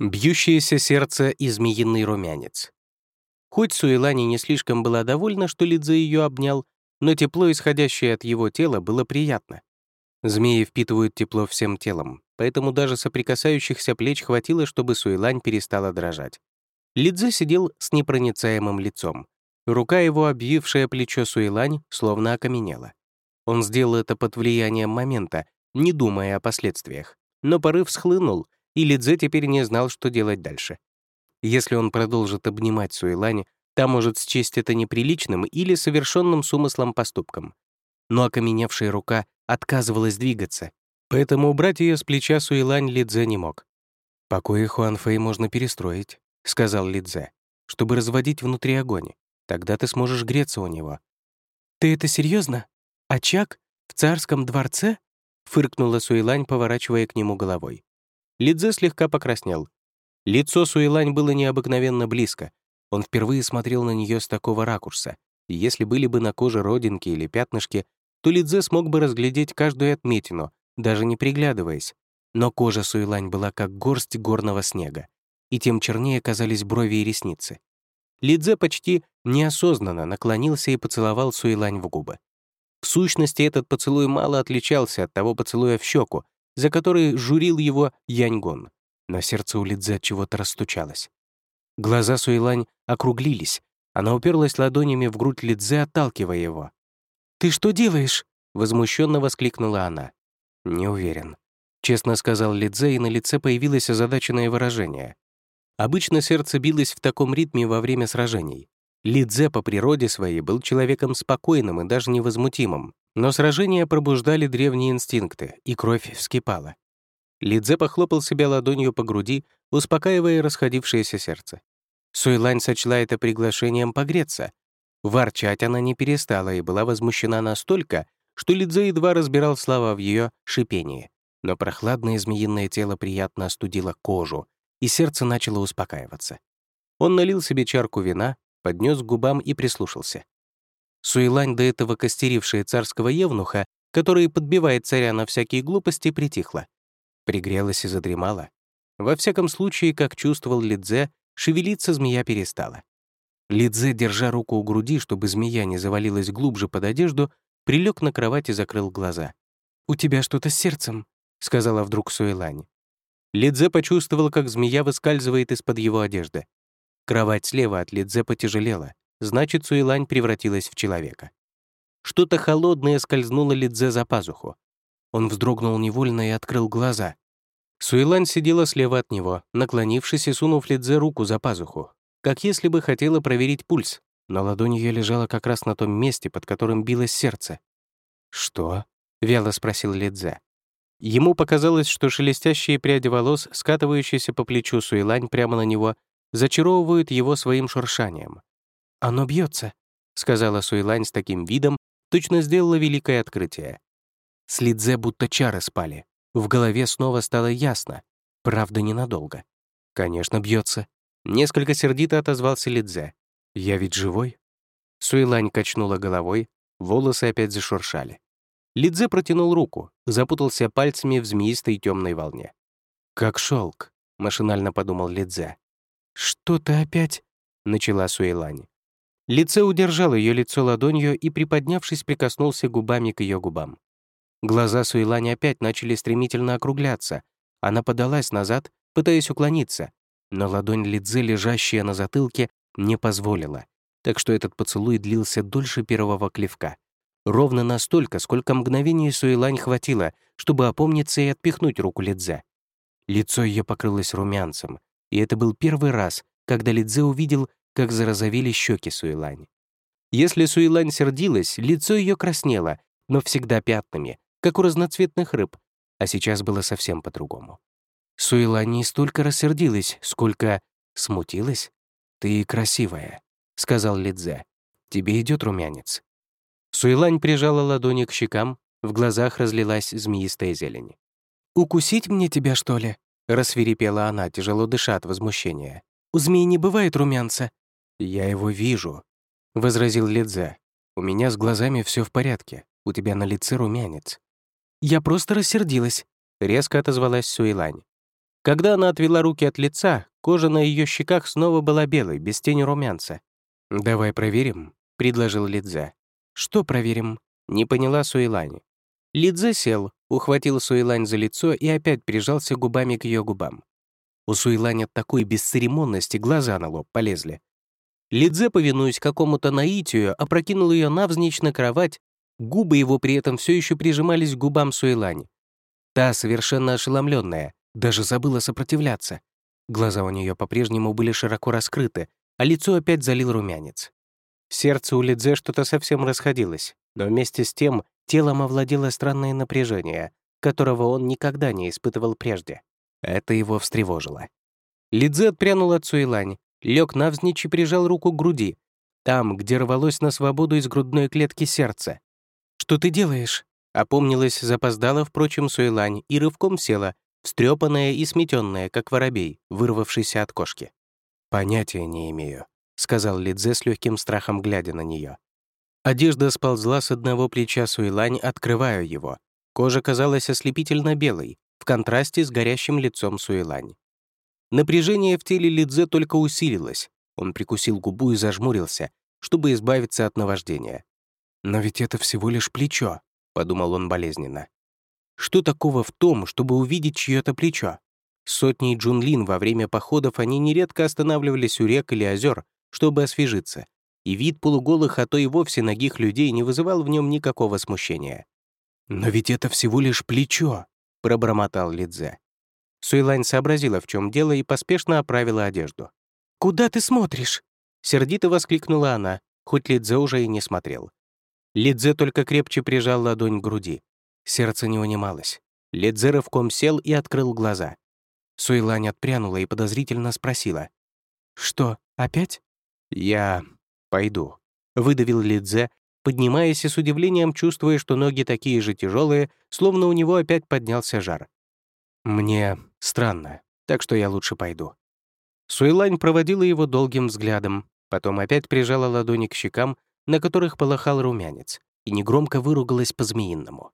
Бьющееся сердце и змеиный румянец. Хоть Суэлани не слишком была довольна, что Лидзе ее обнял, но тепло, исходящее от его тела, было приятно. Змеи впитывают тепло всем телом, поэтому даже соприкасающихся плеч хватило, чтобы Суэлань перестала дрожать. Лидзе сидел с непроницаемым лицом. Рука его, обвившая плечо Суэлань, словно окаменела. Он сделал это под влиянием момента, не думая о последствиях. Но порыв схлынул, и Лидзе теперь не знал, что делать дальше. Если он продолжит обнимать Суэлани, та может счесть это неприличным или совершенным с умыслом поступком. Но окаменевшая рука отказывалась двигаться, поэтому убрать ее с плеча Суэлань Лидзе не мог. «Покои Хуанфэй можно перестроить», — сказал Лидзе, «чтобы разводить внутри огонь. Тогда ты сможешь греться у него». «Ты это серьезно? Очаг? В царском дворце?» — фыркнула Суэлань, поворачивая к нему головой. Лидзе слегка покраснел. Лицо Суэлань было необыкновенно близко. Он впервые смотрел на нее с такого ракурса. И если были бы на коже родинки или пятнышки, то Лидзе смог бы разглядеть каждую отметину, даже не приглядываясь. Но кожа Суэлань была как горсть горного снега, и тем чернее казались брови и ресницы. Лидзе почти неосознанно наклонился и поцеловал Суэлань в губы. В сущности, этот поцелуй мало отличался от того поцелуя в щеку, за который журил его Яньгон. Но сердце у Лидзе чего-то расстучалось. Глаза Суэлань округлились. Она уперлась ладонями в грудь Лидзе, отталкивая его. «Ты что делаешь?» — возмущенно воскликнула она. «Не уверен», — честно сказал Лидзе, и на лице появилось озадаченное выражение. Обычно сердце билось в таком ритме во время сражений. Лидзе по природе своей был человеком спокойным и даже невозмутимым, но сражения пробуждали древние инстинкты, и кровь вскипала. Лидзе похлопал себя ладонью по груди, успокаивая расходившееся сердце. Суэлань сочла это приглашением погреться. Ворчать она не перестала и была возмущена настолько, что Лидзе едва разбирал слова в ее шипении. Но прохладное змеиное тело приятно остудило кожу, и сердце начало успокаиваться. Он налил себе чарку вина, поднес к губам и прислушался. Суэлань, до этого костерившая царского евнуха, который подбивает царя на всякие глупости, притихла. Пригрелась и задремала. Во всяком случае, как чувствовал Лидзе, шевелиться змея перестала. Лидзе, держа руку у груди, чтобы змея не завалилась глубже под одежду, прилег на кровать и закрыл глаза. «У тебя что-то с сердцем», — сказала вдруг Суэлань. Лидзе почувствовал, как змея выскальзывает из-под его одежды. Кровать слева от Лидзе потяжелела значит, Суэлань превратилась в человека. Что-то холодное скользнуло Лидзе за пазуху. Он вздрогнул невольно и открыл глаза. Суэлань сидела слева от него, наклонившись и сунув Лидзе руку за пазуху, как если бы хотела проверить пульс, но ладонь ее лежала как раз на том месте, под которым билось сердце. «Что?» — вяло спросил Лидзе. Ему показалось, что шелестящие пряди волос, скатывающиеся по плечу Суэлань прямо на него, зачаровывают его своим шуршанием. «Оно бьется, сказала Суэлань с таким видом, точно сделала великое открытие. С Лидзе будто чары спали. В голове снова стало ясно. Правда, ненадолго. «Конечно, бьется. Несколько сердито отозвался Лидзе. «Я ведь живой?» Суэлань качнула головой, волосы опять зашуршали. Лидзе протянул руку, запутался пальцами в змеистой темной волне. «Как шелк, машинально подумал Лидзе. «Что ты опять?» — начала Суэлань. Лице удержал ее лицо ладонью и, приподнявшись, прикоснулся губами к ее губам. Глаза Суэлани опять начали стремительно округляться. Она подалась назад, пытаясь уклониться, но ладонь Лидзе, лежащая на затылке, не позволила, так что этот поцелуй длился дольше первого клевка. Ровно настолько, сколько мгновений Суэлань хватило, чтобы опомниться и отпихнуть руку Лидзе. Лицо ее покрылось румянцем, и это был первый раз, когда Лидзе увидел, как зарозовели щеки Суэлань. Если Суэлань сердилась, лицо ее краснело, но всегда пятнами, как у разноцветных рыб, а сейчас было совсем по-другому. Суэлань не столько рассердилась, сколько смутилась. «Ты красивая», — сказал Лидзе. «Тебе идет румянец». Суэлань прижала ладони к щекам, в глазах разлилась змеистая зелень. «Укусить мне тебя, что ли?» — рассверепела она, тяжело дыша от возмущения. «У змеи не бывает румянца. «Я его вижу», — возразил Лидзе. «У меня с глазами все в порядке. У тебя на лице румянец». «Я просто рассердилась», — резко отозвалась Суэлань. Когда она отвела руки от лица, кожа на ее щеках снова была белой, без тени румянца. «Давай проверим», — предложил Лидзе. «Что проверим?» — не поняла Суэлань. Лидзе сел, ухватил Суэлань за лицо и опять прижался губами к ее губам. У Суэлань от такой бесцеремонности глаза на лоб полезли. Лидзе, повинуясь какому-то наитию, опрокинул ее навзничь на кровать, губы его при этом все еще прижимались к губам Суэлань. Та, совершенно ошеломленная, даже забыла сопротивляться. Глаза у нее по-прежнему были широко раскрыты, а лицо опять залил румянец. Сердце у Лидзе что-то совсем расходилось, но вместе с тем телом овладело странное напряжение, которого он никогда не испытывал прежде. Это его встревожило. Лидзе отпрянул от Суэлань, лег навзничь и прижал руку к груди, там, где рвалось на свободу из грудной клетки сердце. «Что ты делаешь?» Опомнилась, запоздала, впрочем, Суэлань и рывком села, встрепанная и сметенная, как воробей, вырвавшийся от кошки. «Понятия не имею», — сказал Лидзе с легким страхом, глядя на нее. Одежда сползла с одного плеча Суэлань, открывая его. Кожа казалась ослепительно белой, в контрасте с горящим лицом Суэлань. Напряжение в теле Лидзе только усилилось. Он прикусил губу и зажмурился, чтобы избавиться от наваждения. «Но ведь это всего лишь плечо», — подумал он болезненно. Что такого в том, чтобы увидеть чье-то плечо? Сотни джунлин во время походов они нередко останавливались у рек или озер, чтобы освежиться, и вид полуголых, а то и вовсе ногих людей не вызывал в нем никакого смущения. «Но ведь это всего лишь плечо», — пробормотал Лидзе. Суэлань сообразила, в чем дело, и поспешно оправила одежду. «Куда ты смотришь?» — сердито воскликнула она, хоть Лидзе уже и не смотрел. Лидзе только крепче прижал ладонь к груди. Сердце не унималось. Ледзе рывком сел и открыл глаза. Суэлань отпрянула и подозрительно спросила. «Что, опять?» «Я пойду», — выдавил Лидзе, поднимаясь и с удивлением чувствуя, что ноги такие же тяжелые, словно у него опять поднялся жар. «Мне странно, так что я лучше пойду». Суэлань проводила его долгим взглядом, потом опять прижала ладони к щекам, на которых полыхал румянец, и негромко выругалась по-змеиному.